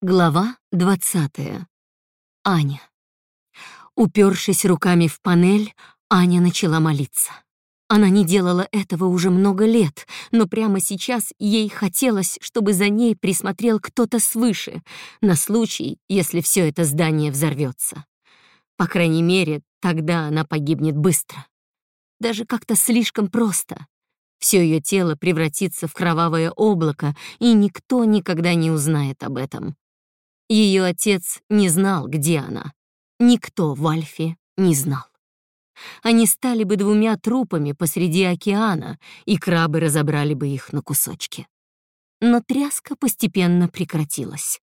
Глава 20. Аня. Упершись руками в панель, Аня начала молиться. Она не делала этого уже много лет, но прямо сейчас ей хотелось, чтобы за ней присмотрел кто-то свыше, на случай, если все это здание взорвется. По крайней мере, тогда она погибнет быстро. Даже как-то слишком просто. Все ее тело превратится в кровавое облако, и никто никогда не узнает об этом. Ее отец не знал, где она. Никто в Альфе не знал. Они стали бы двумя трупами посреди океана, и крабы разобрали бы их на кусочки. Но тряска постепенно прекратилась.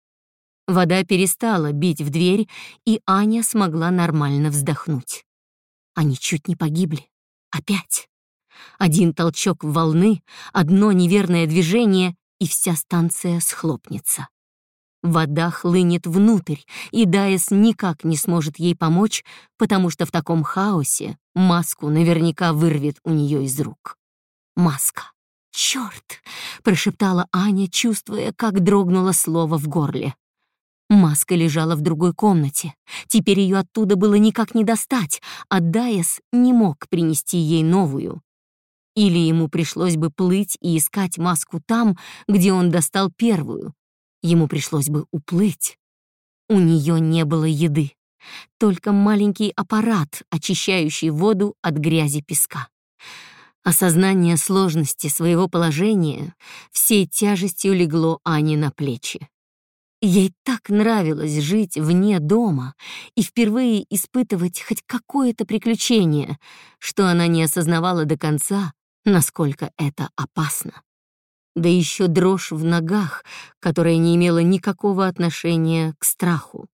Вода перестала бить в дверь, и Аня смогла нормально вздохнуть. Они чуть не погибли. Опять. Один толчок волны, одно неверное движение, и вся станция схлопнется. Вода хлынет внутрь, и Дайес никак не сможет ей помочь, потому что в таком хаосе маску наверняка вырвет у нее из рук. Маска. «Черт!» — прошептала Аня, чувствуя, как дрогнуло слово в горле. Маска лежала в другой комнате. Теперь ее оттуда было никак не достать, а Дайес не мог принести ей новую. Или ему пришлось бы плыть и искать маску там, где он достал первую, Ему пришлось бы уплыть. У нее не было еды, только маленький аппарат, очищающий воду от грязи песка. Осознание сложности своего положения всей тяжестью легло Ане на плечи. Ей так нравилось жить вне дома и впервые испытывать хоть какое-то приключение, что она не осознавала до конца, насколько это опасно да еще дрожь в ногах, которая не имела никакого отношения к страху.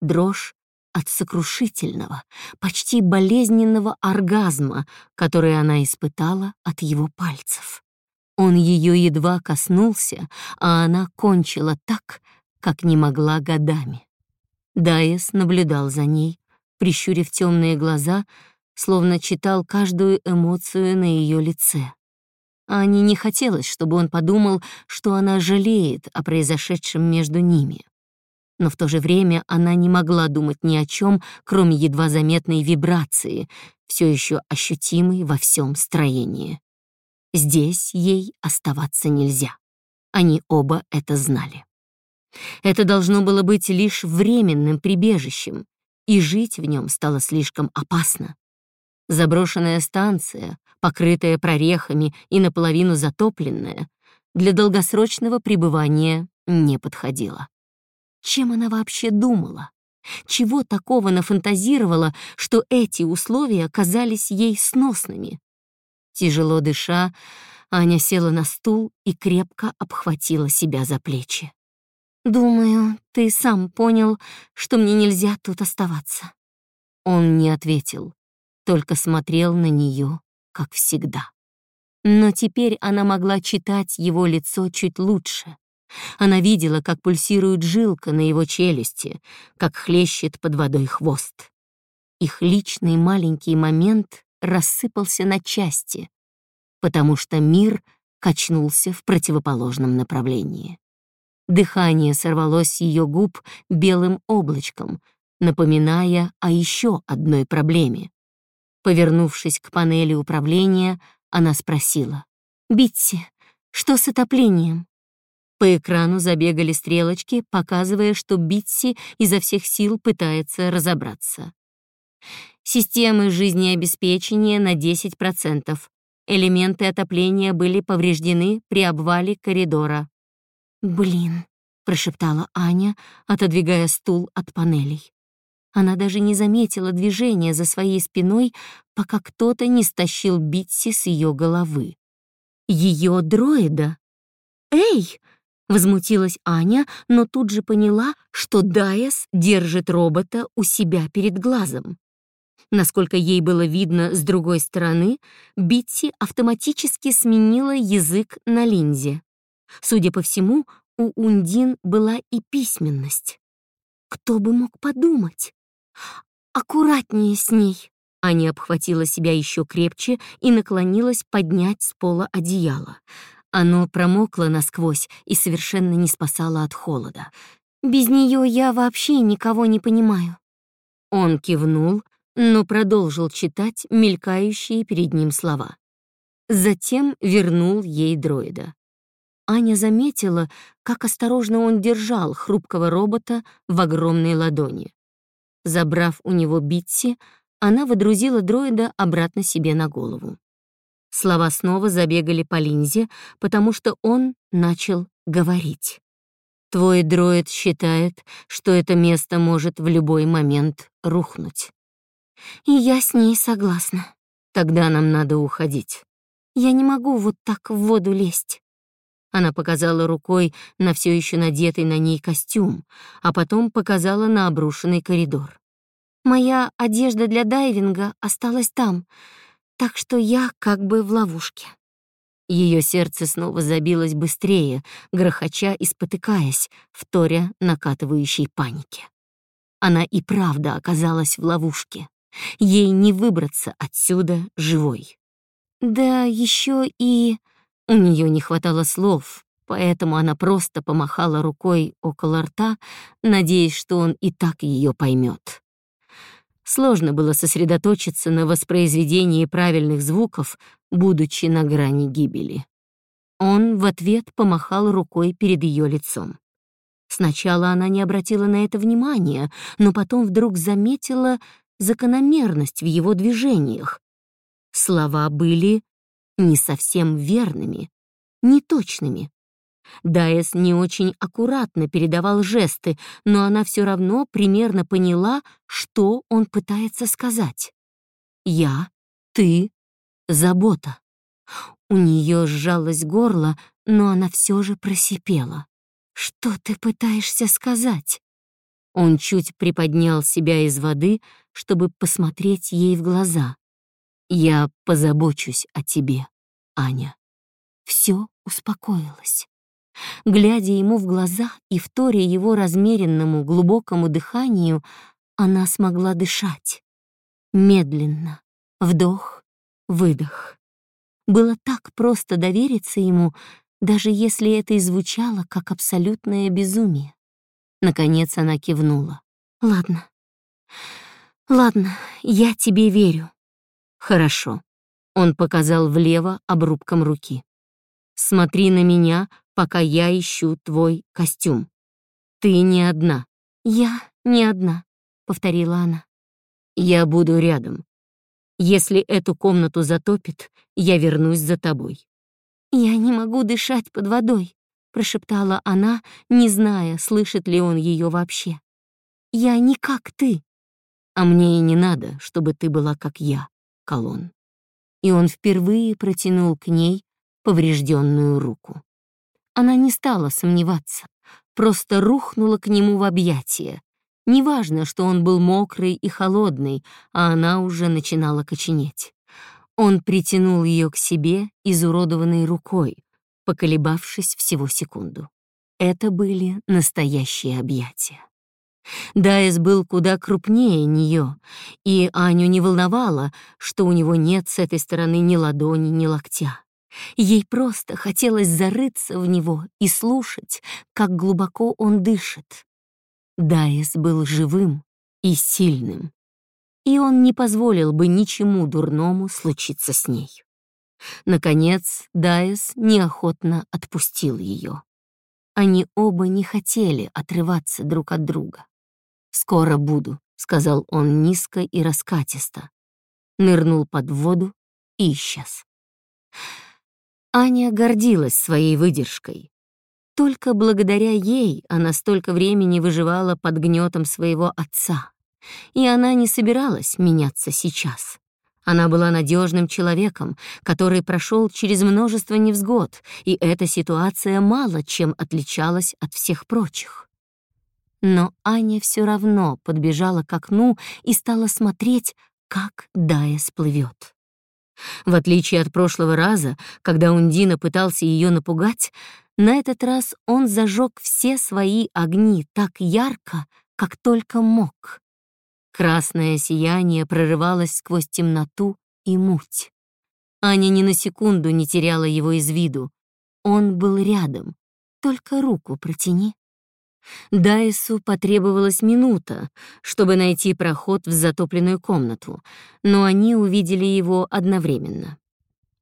Дрожь от сокрушительного, почти болезненного оргазма, который она испытала от его пальцев. Он ее едва коснулся, а она кончила так, как не могла годами. Дайес наблюдал за ней, прищурив темные глаза, словно читал каждую эмоцию на ее лице. Ане не хотелось, чтобы он подумал, что она жалеет о произошедшем между ними. Но в то же время она не могла думать ни о чем, кроме едва заметной вибрации, все еще ощутимой во всем строении. Здесь ей оставаться нельзя. Они оба это знали. Это должно было быть лишь временным прибежищем, и жить в нем стало слишком опасно. Заброшенная станция, покрытая прорехами и наполовину затопленная, для долгосрочного пребывания не подходила. Чем она вообще думала? Чего такого нафантазировала, что эти условия оказались ей сносными? Тяжело дыша, Аня села на стул и крепко обхватила себя за плечи. «Думаю, ты сам понял, что мне нельзя тут оставаться». Он не ответил, только смотрел на нее как всегда. Но теперь она могла читать его лицо чуть лучше. Она видела, как пульсирует жилка на его челюсти, как хлещет под водой хвост. Их личный маленький момент рассыпался на части, потому что мир качнулся в противоположном направлении. Дыхание сорвалось с ее губ белым облачком, напоминая о еще одной проблеме. Повернувшись к панели управления, она спросила. «Битси, что с отоплением?» По экрану забегали стрелочки, показывая, что Битси изо всех сил пытается разобраться. Системы жизнеобеспечения на 10%. Элементы отопления были повреждены при обвале коридора. «Блин», — прошептала Аня, отодвигая стул от панелей. Она даже не заметила движения за своей спиной, пока кто-то не стащил Битси с ее головы. Ее дроида. «Эй!» — возмутилась Аня, но тут же поняла, что Дайес держит робота у себя перед глазом. Насколько ей было видно с другой стороны, Битси автоматически сменила язык на линзе. Судя по всему, у Ундин была и письменность. Кто бы мог подумать? «Аккуратнее с ней!» Аня обхватила себя еще крепче и наклонилась поднять с пола одеяло. Оно промокло насквозь и совершенно не спасало от холода. Без нее я вообще никого не понимаю». Он кивнул, но продолжил читать мелькающие перед ним слова. Затем вернул ей дроида. Аня заметила, как осторожно он держал хрупкого робота в огромной ладони. Забрав у него Битси, она водрузила дроида обратно себе на голову. Слова снова забегали по линзе, потому что он начал говорить. «Твой дроид считает, что это место может в любой момент рухнуть». «И я с ней согласна. Тогда нам надо уходить. Я не могу вот так в воду лезть». Она показала рукой на все еще надетый на ней костюм, а потом показала на обрушенный коридор. «Моя одежда для дайвинга осталась там, так что я как бы в ловушке». Ее сердце снова забилось быстрее, грохоча и спотыкаясь, вторя накатывающей панике. Она и правда оказалась в ловушке. Ей не выбраться отсюда живой. Да еще и... У нее не хватало слов, поэтому она просто помахала рукой около рта, надеясь, что он и так ее поймет. Сложно было сосредоточиться на воспроизведении правильных звуков, будучи на грани гибели. Он в ответ помахал рукой перед ее лицом. Сначала она не обратила на это внимания, но потом вдруг заметила закономерность в его движениях. Слова были не совсем верными, неточными. Дайес не очень аккуратно передавал жесты, но она все равно примерно поняла, что он пытается сказать. «Я, ты, забота». У нее сжалось горло, но она все же просипела. «Что ты пытаешься сказать?» Он чуть приподнял себя из воды, чтобы посмотреть ей в глаза. Я позабочусь о тебе, Аня. Все успокоилось. Глядя ему в глаза и вторя его размеренному глубокому дыханию, она смогла дышать. Медленно. Вдох, выдох. Было так просто довериться ему, даже если это и звучало как абсолютное безумие. Наконец она кивнула. «Ладно. Ладно, я тебе верю. «Хорошо». Он показал влево обрубком руки. «Смотри на меня, пока я ищу твой костюм. Ты не одна». «Я не одна», — повторила она. «Я буду рядом. Если эту комнату затопит, я вернусь за тобой». «Я не могу дышать под водой», — прошептала она, не зная, слышит ли он ее вообще. «Я не как ты». «А мне и не надо, чтобы ты была как я», колонн. И он впервые протянул к ней поврежденную руку. Она не стала сомневаться, просто рухнула к нему в объятия. Неважно, что он был мокрый и холодный, а она уже начинала коченеть. Он притянул ее к себе изуродованной рукой, поколебавшись всего секунду. Это были настоящие объятия. Дайс был куда крупнее нее, и Аню не волновало, что у него нет с этой стороны ни ладони, ни локтя. Ей просто хотелось зарыться в него и слушать, как глубоко он дышит. Дайс был живым и сильным, и он не позволил бы ничему дурному случиться с ней. Наконец, Дайс неохотно отпустил ее. Они оба не хотели отрываться друг от друга. «Скоро буду», — сказал он низко и раскатисто. Нырнул под воду и исчез. Аня гордилась своей выдержкой. Только благодаря ей она столько времени выживала под гнетом своего отца. И она не собиралась меняться сейчас. Она была надежным человеком, который прошел через множество невзгод, и эта ситуация мало чем отличалась от всех прочих. Но Аня все равно подбежала к окну и стала смотреть, как Дая сплывет. В отличие от прошлого раза, когда Ундина пытался ее напугать, на этот раз он зажег все свои огни так ярко, как только мог. Красное сияние прорывалось сквозь темноту и муть. Аня ни на секунду не теряла его из виду. Он был рядом. Только руку протяни. Дайсу потребовалась минута, чтобы найти проход в затопленную комнату, но они увидели его одновременно.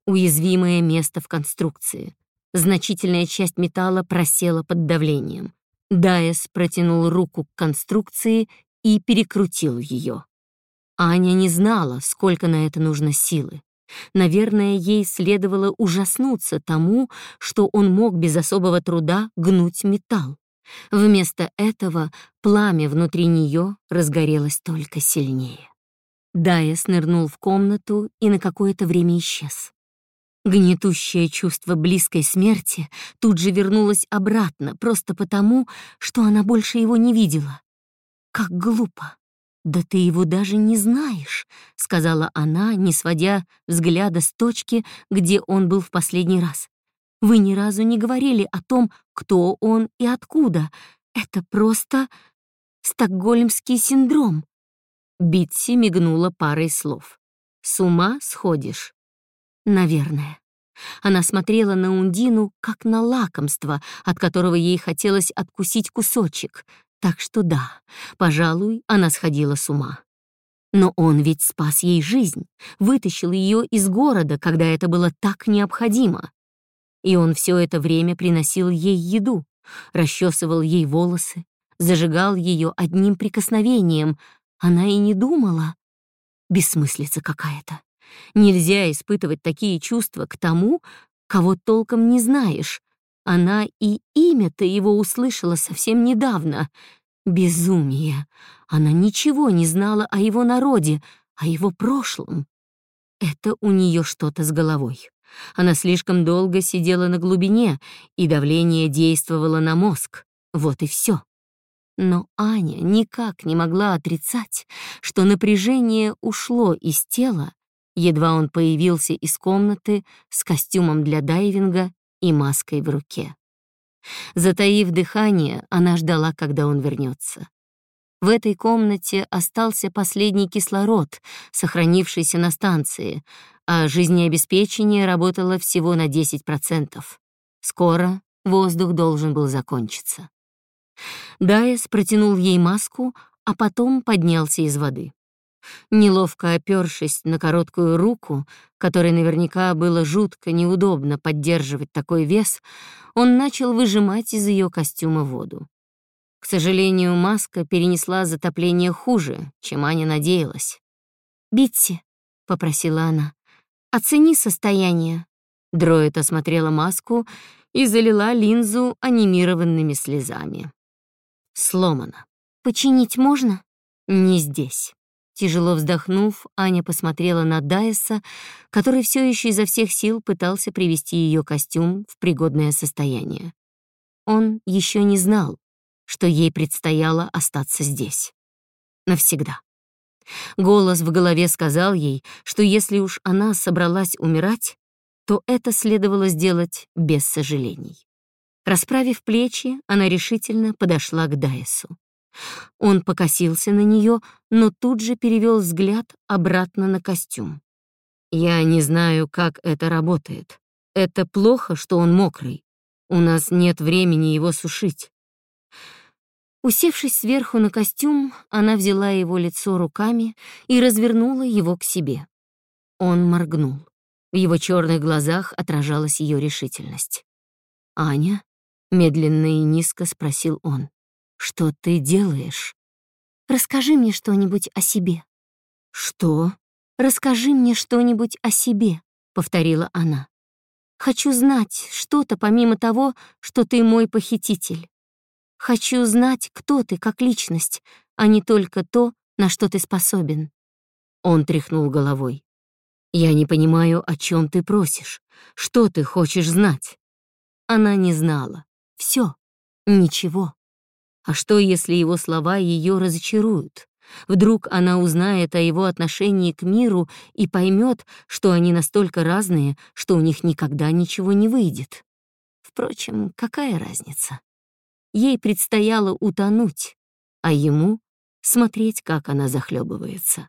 Уязвимое место в конструкции. Значительная часть металла просела под давлением. Дайс протянул руку к конструкции и перекрутил ее. Аня не знала, сколько на это нужно силы. Наверное, ей следовало ужаснуться тому, что он мог без особого труда гнуть металл. Вместо этого пламя внутри нее разгорелось только сильнее. Дая снырнул в комнату и на какое-то время исчез. Гнетущее чувство близкой смерти тут же вернулось обратно, просто потому, что она больше его не видела. Как глупо! «Да ты его даже не знаешь», — сказала она, не сводя взгляда с точки, где он был в последний раз. «Вы ни разу не говорили о том, кто он и откуда. Это просто стокгольмский синдром». Битси мигнула парой слов. «С ума сходишь?» «Наверное». Она смотрела на Ундину как на лакомство, от которого ей хотелось откусить кусочек, так что да, пожалуй, она сходила с ума. Но он ведь спас ей жизнь, вытащил ее из города, когда это было так необходимо. И он все это время приносил ей еду, расчесывал ей волосы, зажигал ее одним прикосновением. Она и не думала. Бессмыслица какая-то. Нельзя испытывать такие чувства к тому, кого толком не знаешь, она и имя-то его услышала совсем недавно. Безумие. Она ничего не знала о его народе, о его прошлом. Это у нее что-то с головой. Она слишком долго сидела на глубине, и давление действовало на мозг. Вот и все. Но Аня никак не могла отрицать, что напряжение ушло из тела, едва он появился из комнаты с костюмом для дайвинга и маской в руке. Затаив дыхание, она ждала, когда он вернется. В этой комнате остался последний кислород, сохранившийся на станции, а жизнеобеспечение работало всего на 10%. Скоро воздух должен был закончиться. Дайес протянул ей маску, а потом поднялся из воды. Неловко опёршись на короткую руку, которой наверняка было жутко неудобно поддерживать такой вес, он начал выжимать из ее костюма воду. К сожалению, маска перенесла затопление хуже, чем Аня надеялась. «Битси», — попросила она, — «оцени состояние». Дроид осмотрела маску и залила линзу анимированными слезами. Сломано. «Починить можно?» «Не здесь». Тяжело вздохнув, Аня посмотрела на Дайса, который все еще изо всех сил пытался привести ее костюм в пригодное состояние. Он еще не знал, что ей предстояло остаться здесь. Навсегда. Голос в голове сказал ей, что если уж она собралась умирать, то это следовало сделать без сожалений. Расправив плечи, она решительно подошла к Дайсу. Он покосился на нее, но тут же перевел взгляд обратно на костюм. «Я не знаю, как это работает. Это плохо, что он мокрый. У нас нет времени его сушить». Усевшись сверху на костюм, она взяла его лицо руками и развернула его к себе. Он моргнул. В его черных глазах отражалась ее решительность. «Аня?» — медленно и низко спросил он. Что ты делаешь? Расскажи мне что-нибудь о себе. Что? Расскажи мне что-нибудь о себе, повторила она. Хочу знать что-то помимо того, что ты мой похититель. Хочу знать, кто ты как личность, а не только то, на что ты способен. Он тряхнул головой. Я не понимаю, о чем ты просишь. Что ты хочешь знать? Она не знала. Все. Ничего. А что, если его слова ее разочаруют? Вдруг она узнает о его отношении к миру и поймет, что они настолько разные, что у них никогда ничего не выйдет. Впрочем, какая разница? Ей предстояло утонуть, а ему — смотреть, как она захлебывается.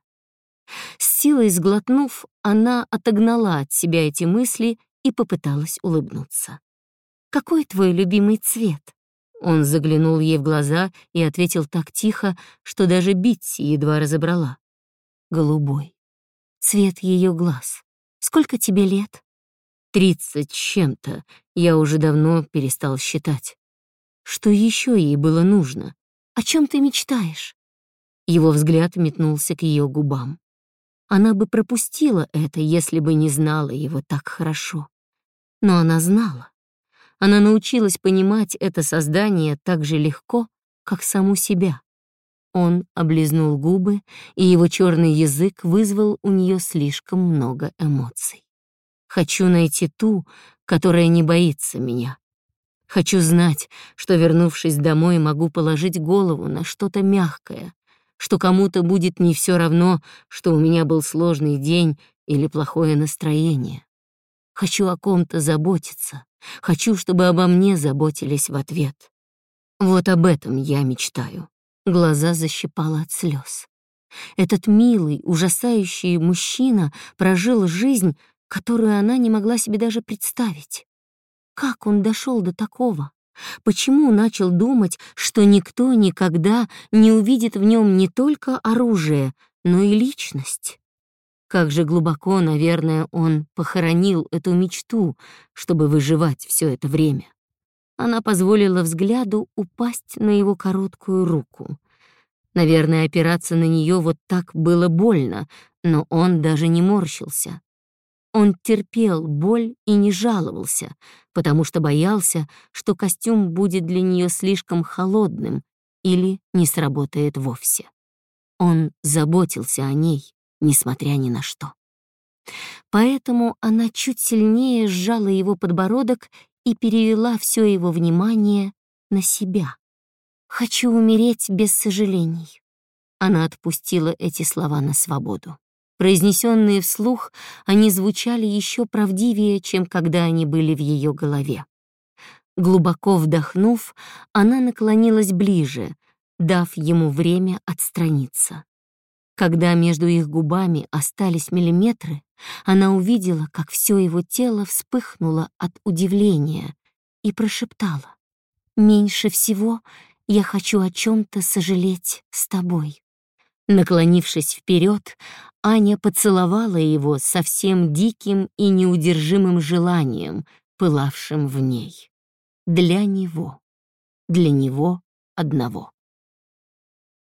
С силой сглотнув, она отогнала от себя эти мысли и попыталась улыбнуться. «Какой твой любимый цвет?» Он заглянул ей в глаза и ответил так тихо, что даже Битси едва разобрала. Голубой. Цвет ее глаз. Сколько тебе лет? Тридцать чем-то. Я уже давно перестал считать. Что еще ей было нужно? О чем ты мечтаешь? Его взгляд метнулся к ее губам. Она бы пропустила это, если бы не знала его так хорошо. Но она знала. Она научилась понимать это создание так же легко, как саму себя. Он облизнул губы, и его черный язык вызвал у нее слишком много эмоций. «Хочу найти ту, которая не боится меня. Хочу знать, что, вернувшись домой, могу положить голову на что-то мягкое, что кому-то будет не все равно, что у меня был сложный день или плохое настроение. Хочу о ком-то заботиться, хочу, чтобы обо мне заботились в ответ. Вот об этом я мечтаю. Глаза защипало от слез. Этот милый, ужасающий мужчина прожил жизнь, которую она не могла себе даже представить. Как он дошел до такого? Почему начал думать, что никто никогда не увидит в нем не только оружие, но и личность? Как же глубоко, наверное, он похоронил эту мечту, чтобы выживать все это время. Она позволила взгляду упасть на его короткую руку. Наверное, опираться на нее вот так было больно, но он даже не морщился. Он терпел боль и не жаловался, потому что боялся, что костюм будет для нее слишком холодным или не сработает вовсе. Он заботился о ней, несмотря ни на что. Поэтому она чуть сильнее сжала его подбородок и перевела все его внимание на себя. «Хочу умереть без сожалений». Она отпустила эти слова на свободу. Произнесенные вслух, они звучали еще правдивее, чем когда они были в ее голове. Глубоко вдохнув, она наклонилась ближе, дав ему время отстраниться. Когда между их губами остались миллиметры, она увидела, как все его тело вспыхнуло от удивления и прошептала. «Меньше всего я хочу о чем-то сожалеть с тобой». Наклонившись вперед, Аня поцеловала его совсем диким и неудержимым желанием, пылавшим в ней. Для него. Для него одного.